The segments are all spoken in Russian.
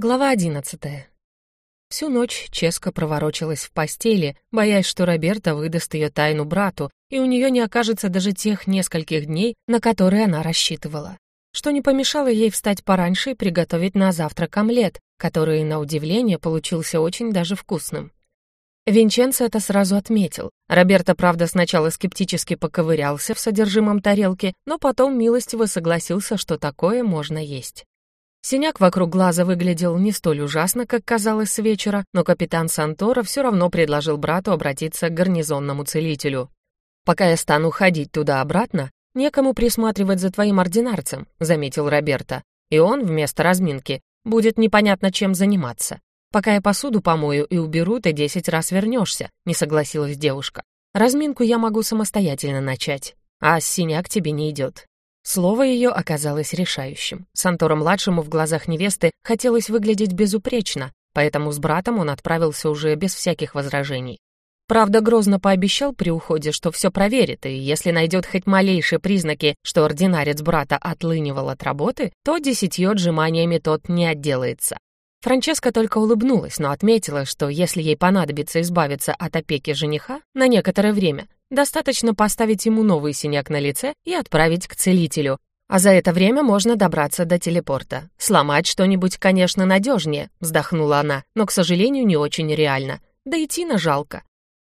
Глава одиннадцатая. Всю ночь Ческа проворочилась в постели, боясь, что Роберта выдаст ее тайну брату, и у нее не окажется даже тех нескольких дней, на которые она рассчитывала. Что не помешало ей встать пораньше и приготовить на завтрак омлет, который, на удивление, получился очень даже вкусным. Винченцо это сразу отметил. Роберто, правда, сначала скептически поковырялся в содержимом тарелки, но потом милостиво согласился, что такое можно есть. Синяк вокруг глаза выглядел не столь ужасно, как казалось с вечера, но капитан Сантора все равно предложил брату обратиться к гарнизонному целителю. «Пока я стану ходить туда-обратно, некому присматривать за твоим ординарцем», — заметил Роберто. «И он, вместо разминки, будет непонятно чем заниматься. Пока я посуду помою и уберу, ты десять раз вернешься», — не согласилась девушка. «Разминку я могу самостоятельно начать, а синяк тебе не идет. Слово ее оказалось решающим. Сантору-младшему в глазах невесты хотелось выглядеть безупречно, поэтому с братом он отправился уже без всяких возражений. Правда, грозно пообещал при уходе, что все проверит, и если найдет хоть малейшие признаки, что ординарец брата отлынивал от работы, то десятью отжиманиями тот не отделается. Франческа только улыбнулась, но отметила, что если ей понадобится избавиться от опеки жениха на некоторое время, достаточно поставить ему новый синяк на лице и отправить к целителю. А за это время можно добраться до телепорта. Сломать что-нибудь, конечно, надежнее, вздохнула она, но, к сожалению, не очень реально. Да и Тина жалко.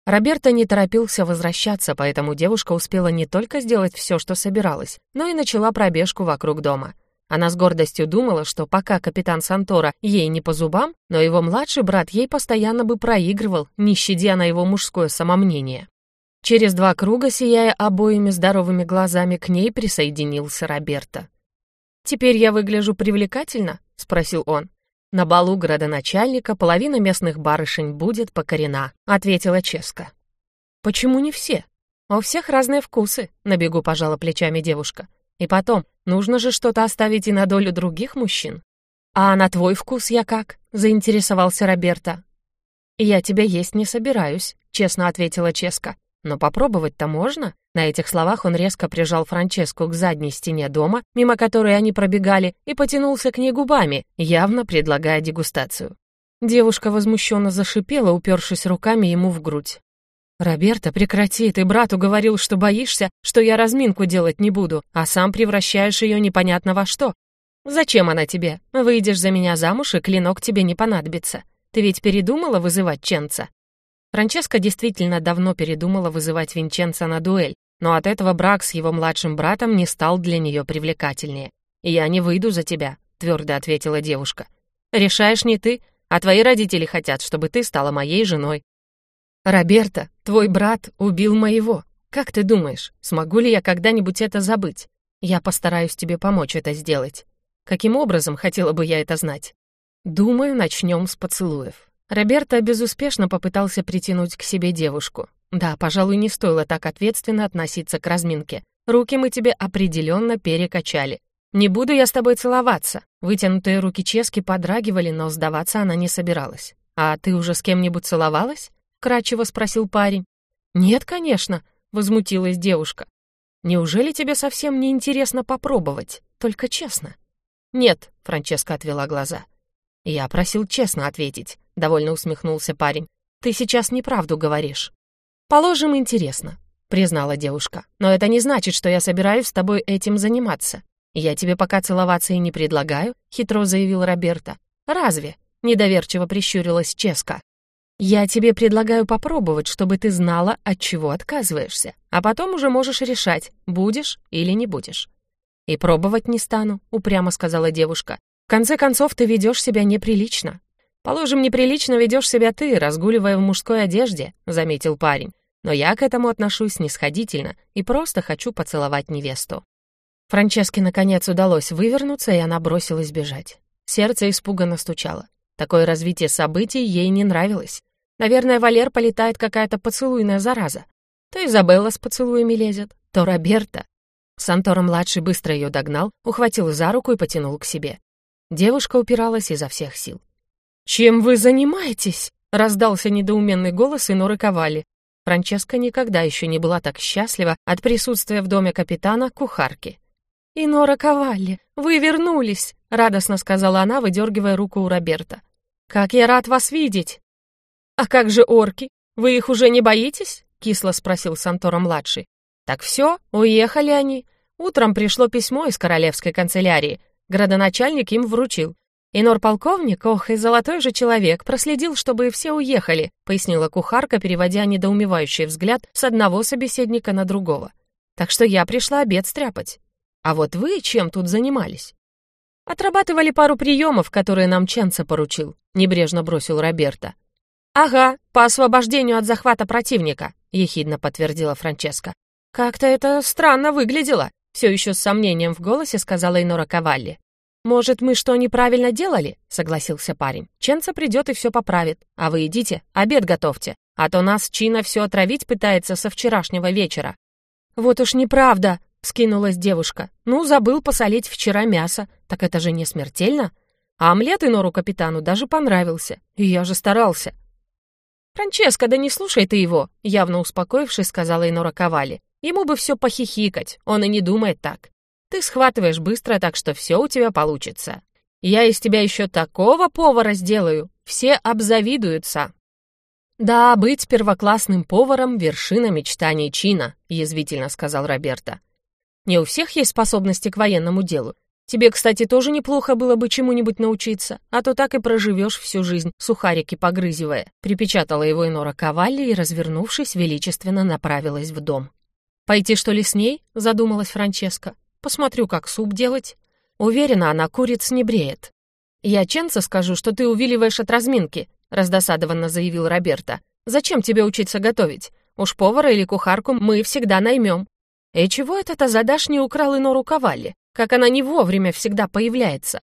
Роберто не торопился возвращаться, поэтому девушка успела не только сделать все, что собиралась, но и начала пробежку вокруг дома. Она с гордостью думала, что пока капитан Сантора ей не по зубам, но его младший брат ей постоянно бы проигрывал, не щадя на его мужское самомнение. Через два круга, сияя обоими здоровыми глазами, к ней присоединился Роберто. «Теперь я выгляжу привлекательно?» — спросил он. «На балу градоначальника половина местных барышень будет покорена», — ответила Ческа. «Почему не все?» «У всех разные вкусы», — на бегу пожала плечами девушка. И потом, нужно же что-то оставить и на долю других мужчин. «А на твой вкус я как?» — заинтересовался Роберто. «Я тебя есть не собираюсь», — честно ответила Ческа. «Но попробовать-то можно?» На этих словах он резко прижал Франческу к задней стене дома, мимо которой они пробегали, и потянулся к ней губами, явно предлагая дегустацию. Девушка возмущенно зашипела, упершись руками ему в грудь. «Роберто, прекрати, ты брату говорил, что боишься, что я разминку делать не буду, а сам превращаешь ее непонятно во что. Зачем она тебе? Выйдешь за меня замуж, и клинок тебе не понадобится. Ты ведь передумала вызывать Ченца?» Франческа действительно давно передумала вызывать Винченца на дуэль, но от этого брак с его младшим братом не стал для нее привлекательнее. «Я не выйду за тебя», — твердо ответила девушка. «Решаешь не ты, а твои родители хотят, чтобы ты стала моей женой. «Роберто, твой брат убил моего. Как ты думаешь, смогу ли я когда-нибудь это забыть? Я постараюсь тебе помочь это сделать. Каким образом, хотела бы я это знать? Думаю, начнем с поцелуев». Роберто безуспешно попытался притянуть к себе девушку. Да, пожалуй, не стоило так ответственно относиться к разминке. Руки мы тебе определенно перекачали. Не буду я с тобой целоваться. Вытянутые руки Чески подрагивали, но сдаваться она не собиралась. А ты уже с кем-нибудь целовалась? кратчево спросил парень. «Нет, конечно», — возмутилась девушка. «Неужели тебе совсем не интересно попробовать? Только честно». «Нет», — Франческа отвела глаза. «Я просил честно ответить», — довольно усмехнулся парень. «Ты сейчас неправду говоришь». «Положим, интересно», — признала девушка. «Но это не значит, что я собираюсь с тобой этим заниматься. Я тебе пока целоваться и не предлагаю», — хитро заявил Роберта. «Разве?» — недоверчиво прищурилась Ческа. Я тебе предлагаю попробовать, чтобы ты знала, от чего отказываешься, а потом уже можешь решать, будешь или не будешь. И пробовать не стану, упрямо сказала девушка. В конце концов, ты ведешь себя неприлично. Положим, неприлично ведешь себя ты, разгуливая в мужской одежде, заметил парень. Но я к этому отношусь снисходительно и просто хочу поцеловать невесту. Франческе наконец удалось вывернуться, и она бросилась бежать. Сердце испуганно стучало. Такое развитие событий ей не нравилось. Наверное, Валер полетает какая-то поцелуйная зараза. То Изабелла с поцелуями лезет, то Роберта. Сантора-младший быстро ее догнал, ухватил за руку и потянул к себе. Девушка упиралась изо всех сил. «Чем вы занимаетесь?» — раздался недоуменный голос Иноры Ковали. Франческа никогда еще не была так счастлива от присутствия в доме капитана кухарки. «Инора Ковалли, вы вернулись!» — радостно сказала она, выдергивая руку у Роберта. «Как я рад вас видеть!» «А как же орки? Вы их уже не боитесь?» — кисло спросил Сантора-младший. «Так все, уехали они. Утром пришло письмо из королевской канцелярии. Градоначальник им вручил. «Инор-полковник, ох, и золотой же человек, проследил, чтобы все уехали», пояснила кухарка, переводя недоумевающий взгляд с одного собеседника на другого. «Так что я пришла обед стряпать. А вот вы чем тут занимались?» «Отрабатывали пару приемов, которые нам Ченца поручил», небрежно бросил Роберта. «Ага, по освобождению от захвата противника», ехидно подтвердила Франческа. «Как-то это странно выглядело», все еще с сомнением в голосе сказала Инора Кавалли. «Может, мы что неправильно делали?» — согласился парень. «Ченца придет и все поправит. А вы идите, обед готовьте. А то нас Чина все отравить пытается со вчерашнего вечера». «Вот уж неправда!» — скинулась девушка. «Ну, забыл посолить вчера мясо. Так это же не смертельно?» А омлет Инору капитану даже понравился. И я же старался. «Франческо, да не слушай ты его!» — явно успокоившись, сказала Инора Ковали. «Ему бы все похихикать, он и не думает так. Ты схватываешь быстро, так что все у тебя получится. Я из тебя еще такого повара сделаю, все обзавидуются». «Да, быть первоклассным поваром — вершина мечтаний Чина», — язвительно сказал Роберто. «Не у всех есть способности к военному делу. Тебе, кстати, тоже неплохо было бы чему-нибудь научиться, а то так и проживешь всю жизнь, сухарики погрызивая», — припечатала его Инора Кавалли и, развернувшись, величественно направилась в дом. «Пойти, что ли, с ней?» — задумалась Франческа. Посмотрю, как суп делать. Уверена, она куриц не бреет. Я Ченца скажу, что ты увиливаешь от разминки, раздосадованно заявил Роберта. Зачем тебе учиться готовить? Уж повара или кухарку мы всегда наймем. И чего это та задашь не украл Инору Ковалли? Как она не вовремя всегда появляется?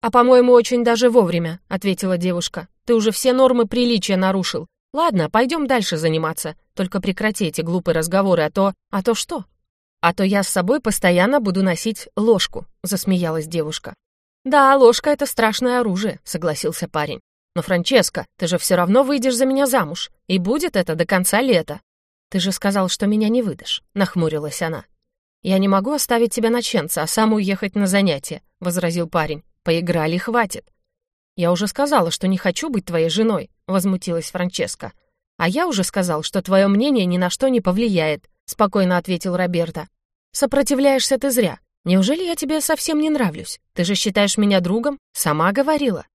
«А, по-моему, очень даже вовремя», — ответила девушка. «Ты уже все нормы приличия нарушил. Ладно, пойдем дальше заниматься. Только прекрати эти глупые разговоры, а то... А то что?» «А то я с собой постоянно буду носить ложку», — засмеялась девушка. «Да, ложка — это страшное оружие», — согласился парень. «Но, Франческо, ты же все равно выйдешь за меня замуж, и будет это до конца лета». «Ты же сказал, что меня не выдашь», — нахмурилась она. «Я не могу оставить тебя на ченца, а сам уехать на занятия», — возразил парень. «Поиграли, хватит». «Я уже сказала, что не хочу быть твоей женой», — возмутилась Франческа. «А я уже сказал, что твое мнение ни на что не повлияет», — спокойно ответил Роберто. «Сопротивляешься ты зря. Неужели я тебе совсем не нравлюсь? Ты же считаешь меня другом? Сама говорила».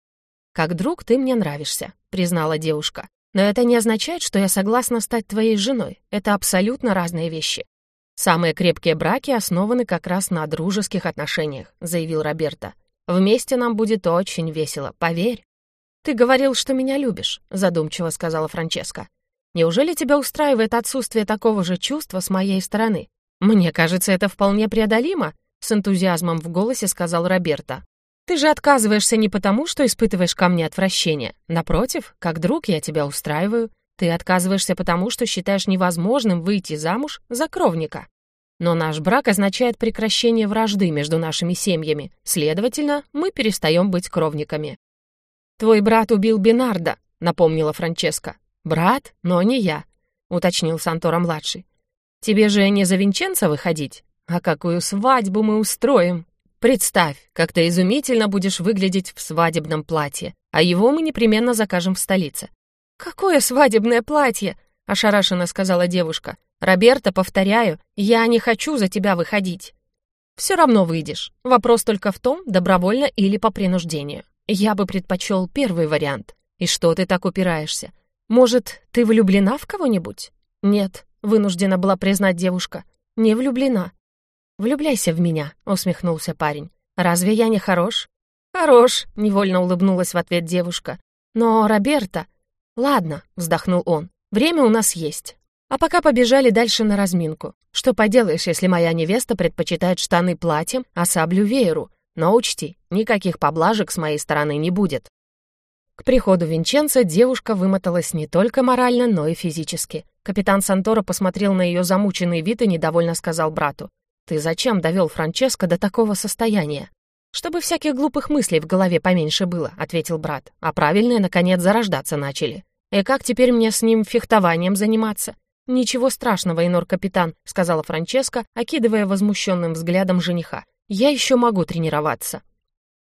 «Как друг ты мне нравишься», — признала девушка. «Но это не означает, что я согласна стать твоей женой. Это абсолютно разные вещи. Самые крепкие браки основаны как раз на дружеских отношениях», — заявил Роберто. «Вместе нам будет очень весело, поверь». «Ты говорил, что меня любишь», — задумчиво сказала Франческа. «Неужели тебя устраивает отсутствие такого же чувства с моей стороны? «Мне кажется, это вполне преодолимо», — с энтузиазмом в голосе сказал Роберто. «Ты же отказываешься не потому, что испытываешь ко мне отвращение. Напротив, как друг я тебя устраиваю. Ты отказываешься потому, что считаешь невозможным выйти замуж за кровника. Но наш брак означает прекращение вражды между нашими семьями. Следовательно, мы перестаем быть кровниками». «Твой брат убил Бинарда», — напомнила Франческа. «Брат, но не я», — уточнил Сантора-младший. Тебе же не за Винченца выходить? А какую свадьбу мы устроим? Представь, как ты изумительно будешь выглядеть в свадебном платье, а его мы непременно закажем в столице». «Какое свадебное платье?» — ошарашенно сказала девушка. «Роберто, повторяю, я не хочу за тебя выходить». «Все равно выйдешь. Вопрос только в том, добровольно или по принуждению. Я бы предпочел первый вариант. И что ты так упираешься? Может, ты влюблена в кого-нибудь?» «Нет, вынуждена была признать девушка. «Не влюблена». «Влюбляйся в меня», — усмехнулся парень. «Разве я не хорош?» «Хорош», — невольно улыбнулась в ответ девушка. «Но, Роберта...» «Ладно», — вздохнул он, — «время у нас есть. А пока побежали дальше на разминку. Что поделаешь, если моя невеста предпочитает штаны платьем, а саблю вееру? Но учти, никаких поблажек с моей стороны не будет». К приходу Винченца девушка вымоталась не только морально, но и физически. Капитан Сантора посмотрел на ее замученный вид и недовольно сказал брату. «Ты зачем довел Франческо до такого состояния?» «Чтобы всяких глупых мыслей в голове поменьше было», — ответил брат. «А правильные, наконец, зарождаться начали. И как теперь мне с ним фехтованием заниматься?» «Ничего страшного, Инор-капитан», — сказала Франческа, окидывая возмущенным взглядом жениха. Я еще могу тренироваться».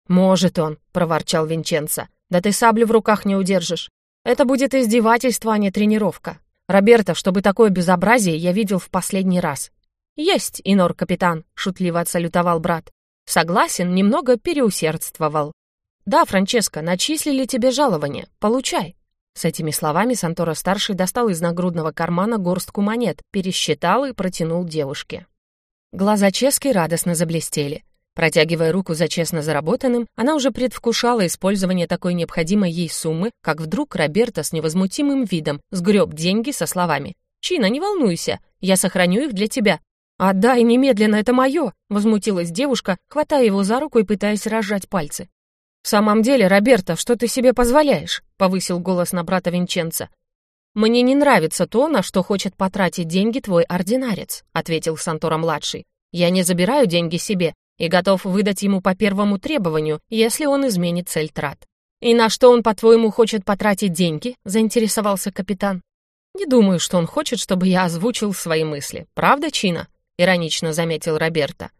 «Может он», — проворчал Винченцо. «Да ты саблю в руках не удержишь. Это будет издевательство, а не тренировка. Роберто, чтобы такое безобразие я видел в последний раз». «Есть, Инор-капитан», — шутливо отсалютовал брат. «Согласен, немного переусердствовал». «Да, Франческо, начислили тебе жалование. Получай». С этими словами Сантора-старший достал из нагрудного кармана горстку монет, пересчитал и протянул девушке. Глаза Чески радостно заблестели. Протягивая руку за честно заработанным, она уже предвкушала использование такой необходимой ей суммы, как вдруг Роберто с невозмутимым видом сгреб деньги со словами «Чина, не волнуйся, я сохраню их для тебя». «Отдай немедленно, это мое!» — возмутилась девушка, хватая его за руку и пытаясь разжать пальцы. «В самом деле, Роберто, что ты себе позволяешь?» — повысил голос на брата Винченца. «Мне не нравится то, на что хочет потратить деньги твой ординарец», — ответил Сантора-младший. «Я не забираю деньги себе и готов выдать ему по первому требованию, если он изменит цель трат». «И на что он, по-твоему, хочет потратить деньги?» — заинтересовался капитан. «Не думаю, что он хочет, чтобы я озвучил свои мысли. Правда, Чина?» — иронично заметил Роберто.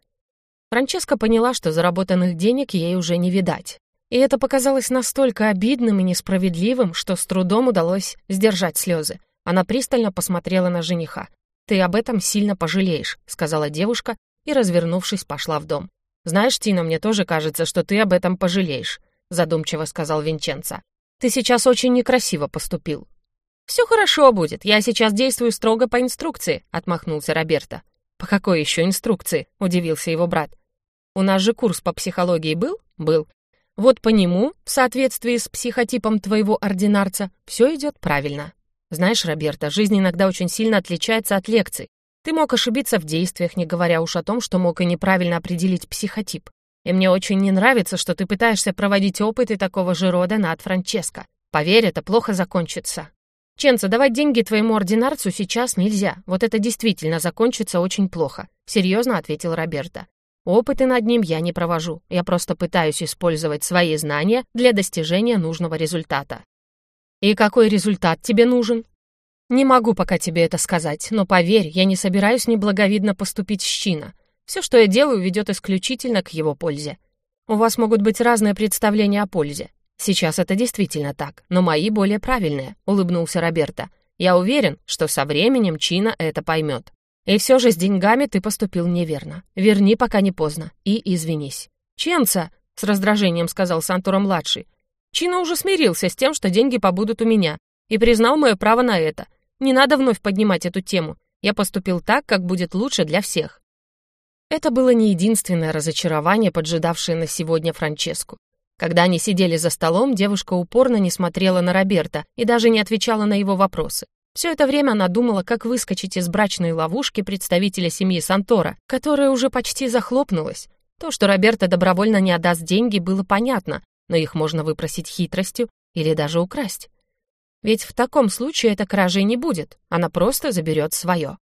Франческа поняла, что заработанных денег ей уже не видать. И это показалось настолько обидным и несправедливым, что с трудом удалось сдержать слезы. Она пристально посмотрела на жениха. «Ты об этом сильно пожалеешь», — сказала девушка и, развернувшись, пошла в дом. «Знаешь, Тина, мне тоже кажется, что ты об этом пожалеешь», — задумчиво сказал Винченцо. «Ты сейчас очень некрасиво поступил». «Все хорошо будет, я сейчас действую строго по инструкции», — отмахнулся Роберто. «По какой еще инструкции?» — удивился его брат. «У нас же курс по психологии был?» «Был. Вот по нему, в соответствии с психотипом твоего ординарца, все идет правильно. Знаешь, Роберта, жизнь иногда очень сильно отличается от лекций. Ты мог ошибиться в действиях, не говоря уж о том, что мог и неправильно определить психотип. И мне очень не нравится, что ты пытаешься проводить опыты такого же рода над Франческо. Поверь, это плохо закончится. Ченца, давать деньги твоему ординарцу сейчас нельзя. Вот это действительно закончится очень плохо, серьезно ответил Роберта. Опыты над ним я не провожу, я просто пытаюсь использовать свои знания для достижения нужного результата. И какой результат тебе нужен? Не могу пока тебе это сказать, но поверь, я не собираюсь неблаговидно поступить с Чина. Все, что я делаю, ведет исключительно к его пользе. У вас могут быть разные представления о пользе. Сейчас это действительно так, но мои более правильные, улыбнулся Роберто. Я уверен, что со временем Чина это поймет. И все же с деньгами ты поступил неверно. Верни, пока не поздно, и извинись. Ченца, с раздражением сказал Сантура-младший. Чина уже смирился с тем, что деньги побудут у меня, и признал мое право на это. Не надо вновь поднимать эту тему. Я поступил так, как будет лучше для всех. Это было не единственное разочарование, поджидавшее на сегодня Франческу. Когда они сидели за столом, девушка упорно не смотрела на Роберта и даже не отвечала на его вопросы. Все это время она думала, как выскочить из брачной ловушки представителя семьи Сантора, которая уже почти захлопнулась. То, что Роберто добровольно не отдаст деньги, было понятно, но их можно выпросить хитростью или даже украсть. Ведь в таком случае эта кражей не будет, она просто заберет свое.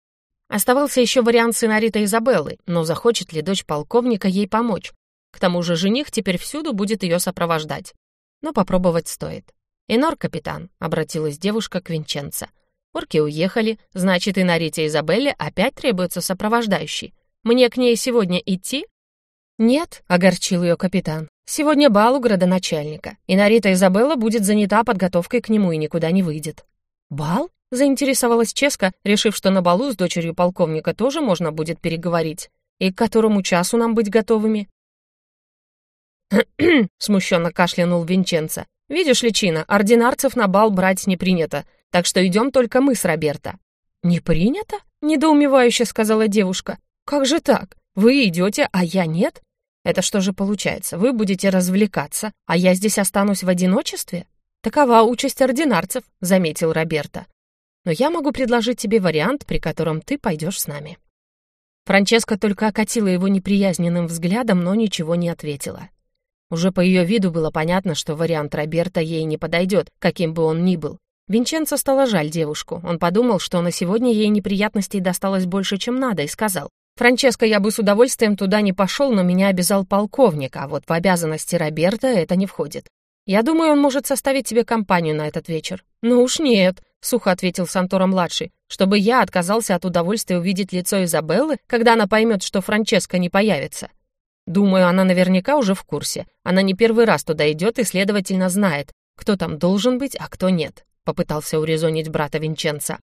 Оставался еще вариант сценарита Изабеллы, но захочет ли дочь полковника ей помочь? К тому же жених теперь всюду будет ее сопровождать. Но попробовать стоит. «Инор, капитан», — обратилась девушка к Винченцо, — Орки уехали, значит, и на Рите Изабелле опять требуется сопровождающий. Мне к ней сегодня идти? Нет, огорчил ее капитан. Сегодня бал у градоначальника, и Нарита Изабелла будет занята подготовкой к нему и никуда не выйдет. Бал? Заинтересовалась Ческа, решив, что на балу с дочерью полковника тоже можно будет переговорить. И к которому часу нам быть готовыми? смущенно кашлянул Винченцо. «Видишь ли, Чина, ординарцев на бал брать не принято. Так что идем только мы с Роберто». «Не принято?» — недоумевающе сказала девушка. «Как же так? Вы идете, а я нет? Это что же получается? Вы будете развлекаться, а я здесь останусь в одиночестве? Такова участь ординарцев», — заметил Роберто. «Но я могу предложить тебе вариант, при котором ты пойдешь с нами». Франческа только окатила его неприязненным взглядом, но ничего не ответила. Уже по ее виду было понятно, что вариант Роберта ей не подойдет, каким бы он ни был. Винченцо стало жаль девушку. Он подумал, что на сегодня ей неприятностей досталось больше, чем надо, и сказал, «Франческо, я бы с удовольствием туда не пошел, но меня обязал полковник, а вот в обязанности Роберта это не входит. Я думаю, он может составить тебе компанию на этот вечер». «Ну уж нет», — сухо ответил Сантора-младший, «чтобы я отказался от удовольствия увидеть лицо Изабеллы, когда она поймет, что Франческо не появится». Думаю, она наверняка уже в курсе. Она не первый раз туда идет и, следовательно, знает, кто там должен быть, а кто нет», — попытался урезонить брата Винченца.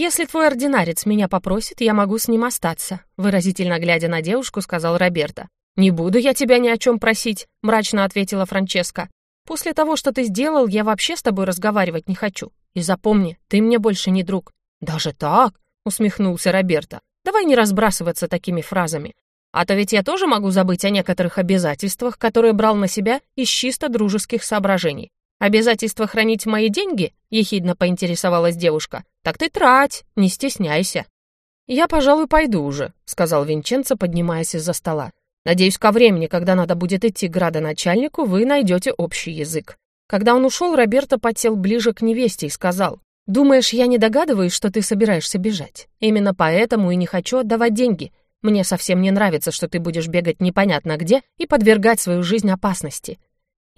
«Если твой ординарец меня попросит, я могу с ним остаться», — выразительно глядя на девушку, сказал Роберто. «Не буду я тебя ни о чем просить», — мрачно ответила Франческа. «После того, что ты сделал, я вообще с тобой разговаривать не хочу. И запомни, ты мне больше не друг». «Даже так?» — усмехнулся Роберто. «Давай не разбрасываться такими фразами. А то ведь я тоже могу забыть о некоторых обязательствах, которые брал на себя из чисто дружеских соображений. Обязательство хранить мои деньги?» — ехидно поинтересовалась девушка. «Так ты трать, не стесняйся». «Я, пожалуй, пойду уже», — сказал Винченцо, поднимаясь из-за стола. «Надеюсь, ко времени, когда надо будет идти к градоначальнику, вы найдете общий язык». Когда он ушел, Роберто подсел ближе к невесте и сказал, «Думаешь, я не догадываюсь, что ты собираешься бежать? Именно поэтому и не хочу отдавать деньги. Мне совсем не нравится, что ты будешь бегать непонятно где и подвергать свою жизнь опасности.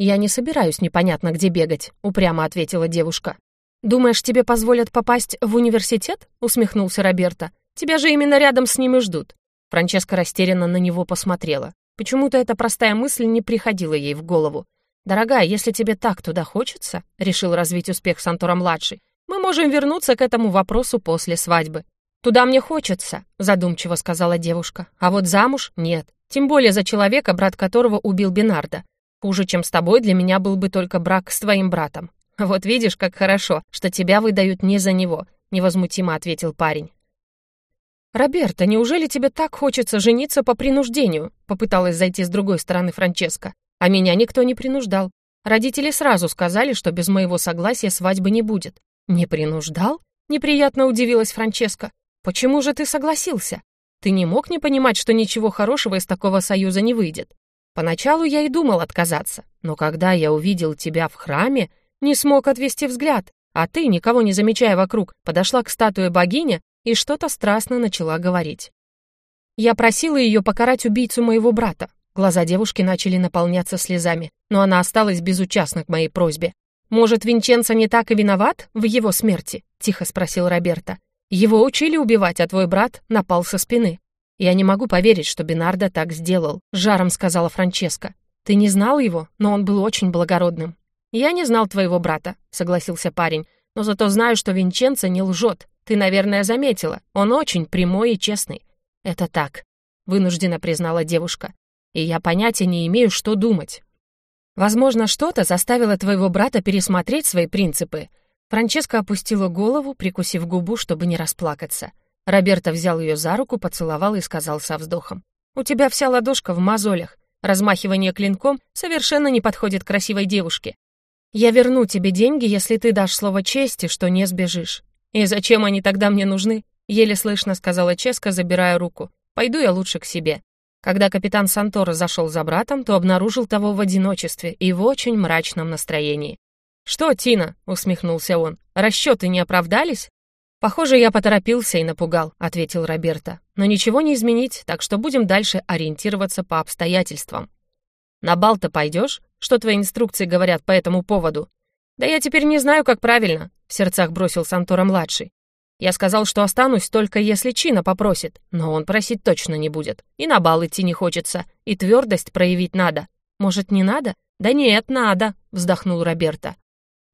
«Я не собираюсь непонятно где бегать», — упрямо ответила девушка. «Думаешь, тебе позволят попасть в университет?» — усмехнулся Роберто. «Тебя же именно рядом с ними ждут». Франческа растерянно на него посмотрела. Почему-то эта простая мысль не приходила ей в голову. «Дорогая, если тебе так туда хочется», — решил развить успех Сантора-младший, «мы можем вернуться к этому вопросу после свадьбы». «Туда мне хочется», — задумчиво сказала девушка. «А вот замуж — нет. Тем более за человека, брат которого убил Бинарда. Хуже, чем с тобой, для меня был бы только брак с твоим братом. Вот видишь, как хорошо, что тебя выдают не за него», — невозмутимо ответил парень. «Роберто, неужели тебе так хочется жениться по принуждению?» — попыталась зайти с другой стороны Франческа. «А меня никто не принуждал. Родители сразу сказали, что без моего согласия свадьбы не будет». «Не принуждал?» — неприятно удивилась Франческа. «Почему же ты согласился? Ты не мог не понимать, что ничего хорошего из такого союза не выйдет?» Поначалу я и думал отказаться, но когда я увидел тебя в храме, не смог отвести взгляд, а ты, никого не замечая вокруг, подошла к статуе богини и что-то страстно начала говорить. Я просила ее покарать убийцу моего брата. Глаза девушки начали наполняться слезами, но она осталась безучастна к моей просьбе. «Может, Винченцо не так и виноват в его смерти?» — тихо спросил Роберто. «Его учили убивать, а твой брат напал со спины. «Я не могу поверить, что Бинардо так сделал», — жаром сказала Франческа. «Ты не знал его, но он был очень благородным». «Я не знал твоего брата», — согласился парень. «Но зато знаю, что Винченцо не лжет. Ты, наверное, заметила. Он очень прямой и честный». «Это так», — вынужденно признала девушка. «И я понятия не имею, что думать». «Возможно, что-то заставило твоего брата пересмотреть свои принципы». Франческа опустила голову, прикусив губу, чтобы не расплакаться. Роберто взял ее за руку, поцеловал и сказал со вздохом. «У тебя вся ладошка в мозолях. Размахивание клинком совершенно не подходит красивой девушке. Я верну тебе деньги, если ты дашь слово чести, что не сбежишь. И зачем они тогда мне нужны?» Еле слышно сказала Ческа, забирая руку. «Пойду я лучше к себе». Когда капитан Сантора зашел за братом, то обнаружил того в одиночестве и в очень мрачном настроении. «Что, Тина?» — усмехнулся он. «Расчеты не оправдались?» «Похоже, я поторопился и напугал», — ответил Роберто. «Но ничего не изменить, так что будем дальше ориентироваться по обстоятельствам». «На бал-то пойдешь? Что твои инструкции говорят по этому поводу?» «Да я теперь не знаю, как правильно», — в сердцах бросил Сантора-младший. «Я сказал, что останусь только если Чина попросит, но он просить точно не будет. И на бал идти не хочется, и твердость проявить надо. Может, не надо?» «Да нет, надо», — вздохнул Роберто.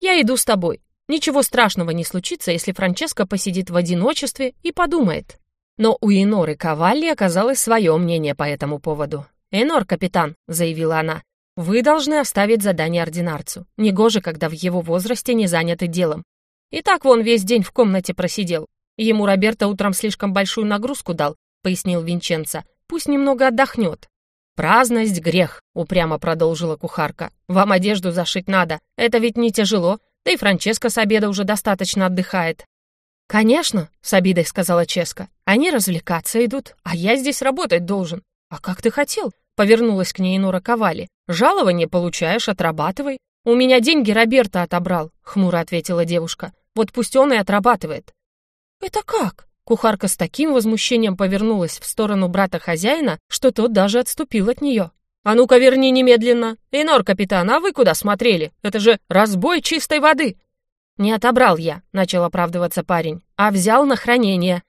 «Я иду с тобой. Ничего страшного не случится, если Франческа посидит в одиночестве и подумает. Но у Иноры Кавалли оказалось свое мнение по этому поводу. «Энор, капитан», — заявила она, — «вы должны оставить задание ординарцу. Негоже, когда в его возрасте не заняты делом. И так вон весь день в комнате просидел. Ему Роберто утром слишком большую нагрузку дал», — пояснил Винченцо. «Пусть немного отдохнет». «Праздность — грех», — упрямо продолжила кухарка. «Вам одежду зашить надо. Это ведь не тяжело. Да и Франческа с обеда уже достаточно отдыхает. «Конечно», — с обидой сказала Ческа, — «они развлекаться идут, а я здесь работать должен». «А как ты хотел?» — повернулась к ней Нора Ковали. «Жалование получаешь, отрабатывай». «У меня деньги Роберта отобрал», — хмуро ответила девушка. «Вот пусть он и отрабатывает». «Это как?» Кухарка с таким возмущением повернулась в сторону брата хозяина, что тот даже отступил от нее. «А ну-ка верни немедленно! Инор, капитан, а вы куда смотрели? Это же разбой чистой воды!» «Не отобрал я», — начал оправдываться парень, «а взял на хранение.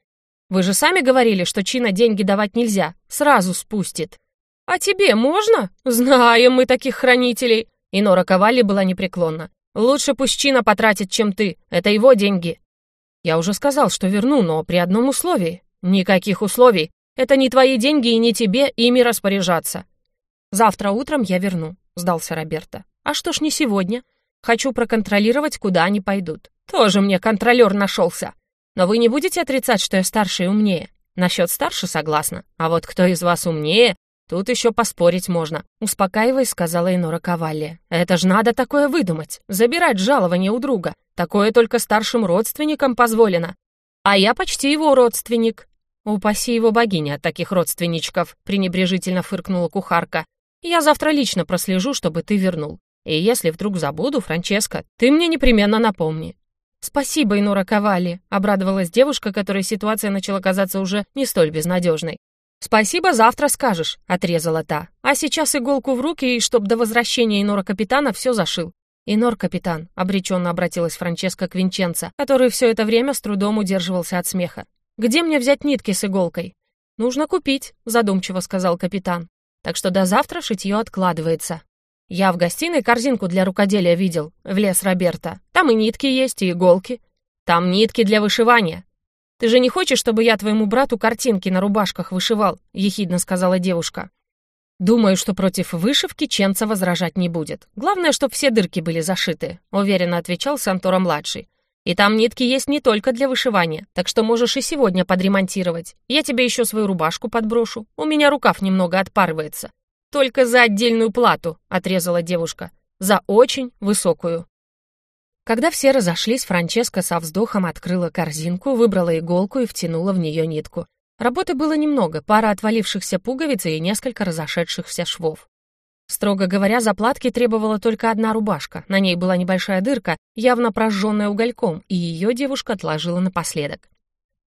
Вы же сами говорили, что Чина деньги давать нельзя, сразу спустит». «А тебе можно? Знаем мы таких хранителей!» И Нора Ковали была непреклонна. «Лучше пусть Чина потратит, чем ты. Это его деньги». «Я уже сказал, что верну, но при одном условии». «Никаких условий. Это не твои деньги и не тебе ими распоряжаться». «Завтра утром я верну», — сдался Роберто. «А что ж не сегодня? Хочу проконтролировать, куда они пойдут. Тоже мне контролер нашелся. Но вы не будете отрицать, что я старше и умнее? Насчет старше согласна. А вот кто из вас умнее, тут еще поспорить можно. Успокаиваясь, сказала Инора Кавалли. Это ж надо такое выдумать. Забирать жалование у друга. Такое только старшим родственникам позволено. А я почти его родственник. Упаси его богиня от таких родственничков, пренебрежительно фыркнула кухарка. Я завтра лично прослежу, чтобы ты вернул. И если вдруг забуду, Франческо, ты мне непременно напомни. «Спасибо, Инора Ковали», — обрадовалась девушка, которой ситуация начала казаться уже не столь безнадежной. «Спасибо, завтра скажешь», — отрезала та. «А сейчас иголку в руки, и чтоб до возвращения Инора Капитана все зашил». «Инор Капитан», — обреченно обратилась Франческа к Винченцо, который все это время с трудом удерживался от смеха. «Где мне взять нитки с иголкой?» «Нужно купить», — задумчиво сказал капитан. «Так что до завтра шитье откладывается». «Я в гостиной корзинку для рукоделия видел», — влез Роберта. «Там и нитки есть, и иголки. Там нитки для вышивания». «Ты же не хочешь, чтобы я твоему брату картинки на рубашках вышивал?» — ехидно сказала девушка. «Думаю, что против вышивки Ченца возражать не будет. Главное, чтобы все дырки были зашиты», — уверенно отвечал Сантора-младший. «И там нитки есть не только для вышивания, так что можешь и сегодня подремонтировать. Я тебе еще свою рубашку подброшу. У меня рукав немного отпарывается. «Только за отдельную плату», — отрезала девушка. «За очень высокую». Когда все разошлись, Франческа со вздохом открыла корзинку, выбрала иголку и втянула в нее нитку. Работы было немного, пара отвалившихся пуговиц и несколько разошедшихся швов. Строго говоря, заплатки требовала только одна рубашка. На ней была небольшая дырка, явно прожженная угольком, и ее девушка отложила напоследок.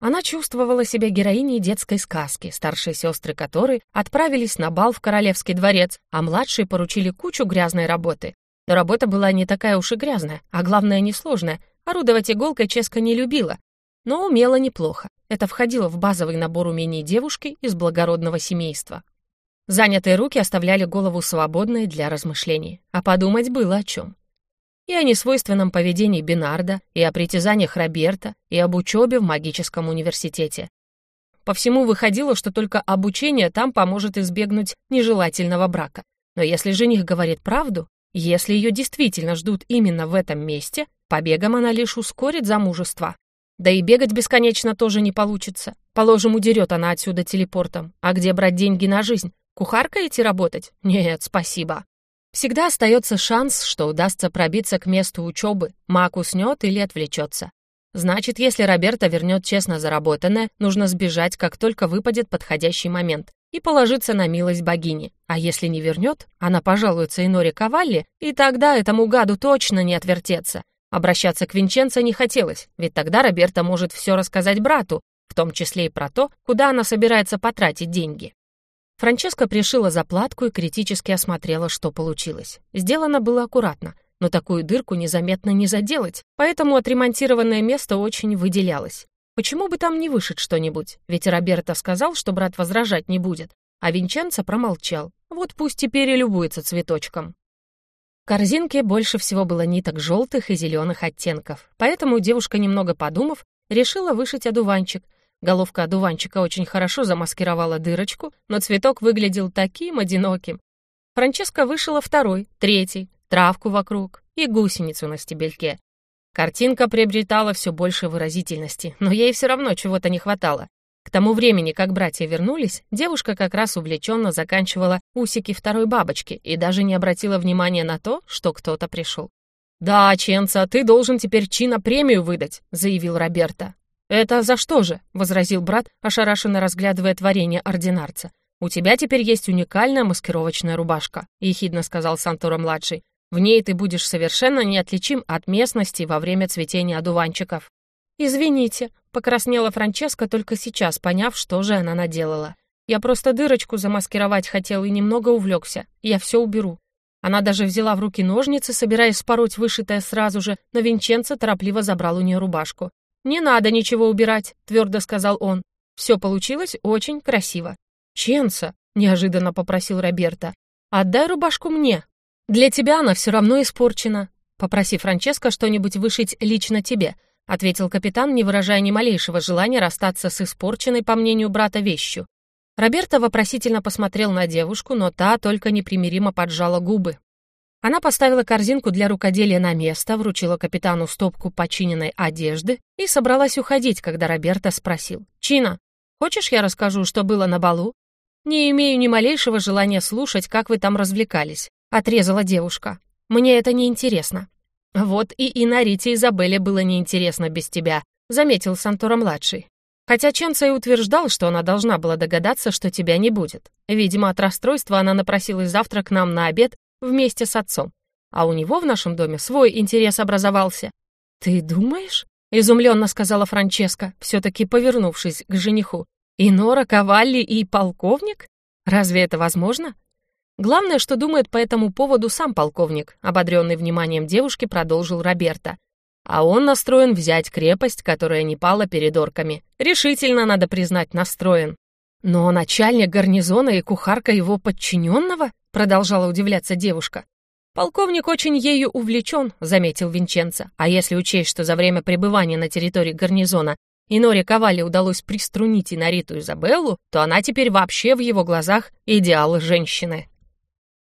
Она чувствовала себя героиней детской сказки, старшие сестры которой отправились на бал в королевский дворец, а младшие поручили кучу грязной работы. Но работа была не такая уж и грязная, а главное несложная. Орудовать иголкой Ческа не любила, но умела неплохо. Это входило в базовый набор умений девушки из благородного семейства. Занятые руки оставляли голову свободной для размышлений, а подумать было о чем и о несвойственном поведении Бинарда, и о притязаниях Роберта, и об учебе в магическом университете. По всему выходило, что только обучение там поможет избегнуть нежелательного брака. Но если жених говорит правду, если ее действительно ждут именно в этом месте, побегом она лишь ускорит замужество. Да и бегать бесконечно тоже не получится. Положим, удерет она отсюда телепортом. А где брать деньги на жизнь? Кухаркой идти работать? Нет, спасибо. Всегда остается шанс, что удастся пробиться к месту учебы, маг уснет или отвлечется. Значит, если Роберта вернет честно заработанное, нужно сбежать, как только выпадет подходящий момент, и положиться на милость богини. А если не вернет, она пожалуется Иноре Кавалли, и тогда этому гаду точно не отвертеться. Обращаться к Винченцо не хотелось, ведь тогда Роберта может все рассказать брату, в том числе и про то, куда она собирается потратить деньги. Франческа пришила заплатку и критически осмотрела, что получилось. Сделано было аккуратно, но такую дырку незаметно не заделать, поэтому отремонтированное место очень выделялось. Почему бы там не вышить что-нибудь? Ведь Роберто сказал, что брат возражать не будет, а Винченцо промолчал. Вот пусть теперь и любуется цветочком. В корзинке больше всего было ниток желтых и зеленых оттенков, поэтому девушка, немного подумав, решила вышить одуванчик — Головка одуванчика очень хорошо замаскировала дырочку, но цветок выглядел таким одиноким. Франческа вышила второй, третий, травку вокруг и гусеницу на стебельке. Картинка приобретала все больше выразительности, но ей все равно чего-то не хватало. К тому времени, как братья вернулись, девушка как раз увлеченно заканчивала усики второй бабочки и даже не обратила внимания на то, что кто-то пришел. «Да, Ченца, ты должен теперь Чина премию выдать», — заявил Роберто. «Это за что же?» — возразил брат, ошарашенно разглядывая творение ординарца. «У тебя теперь есть уникальная маскировочная рубашка», — ехидно сказал Сантора-младший. «В ней ты будешь совершенно неотличим от местности во время цветения одуванчиков». «Извините», — покраснела Франческа только сейчас, поняв, что же она наделала. «Я просто дырочку замаскировать хотел и немного увлекся. Я все уберу». Она даже взяла в руки ножницы, собираясь спороть вышитое сразу же, но Винченцо торопливо забрал у нее рубашку. «Не надо ничего убирать», — твердо сказал он. «Все получилось очень красиво». «Ченца!» — неожиданно попросил Роберто. «Отдай рубашку мне. Для тебя она все равно испорчена. Попроси Франческо что-нибудь вышить лично тебе», — ответил капитан, не выражая ни малейшего желания расстаться с испорченной, по мнению брата, вещью. Роберто вопросительно посмотрел на девушку, но та только непримиримо поджала губы. Она поставила корзинку для рукоделия на место, вручила капитану стопку починенной одежды и собралась уходить, когда Роберто спросил. «Чина, хочешь я расскажу, что было на балу?» «Не имею ни малейшего желания слушать, как вы там развлекались», — отрезала девушка. «Мне это не интересно». «Вот и Инарите Изабелле было неинтересно без тебя», — заметил Сантора-младший. Хотя Ченца и утверждал, что она должна была догадаться, что тебя не будет. Видимо, от расстройства она напросилась завтра к нам на обед вместе с отцом. А у него в нашем доме свой интерес образовался. «Ты думаешь?» — изумленно сказала Франческа, все-таки повернувшись к жениху. «И Нора Кавалли, и полковник? Разве это возможно?» Главное, что думает по этому поводу сам полковник, ободренный вниманием девушки, продолжил Роберта а он настроен взять крепость, которая не пала перед орками. Решительно, надо признать, настроен. Но начальник гарнизона и кухарка его подчиненного? Продолжала удивляться девушка. «Полковник очень ею увлечен», — заметил Винченцо. «А если учесть, что за время пребывания на территории гарнизона Иноре Ковали удалось приструнить Инариту Изабеллу, то она теперь вообще в его глазах идеал женщины».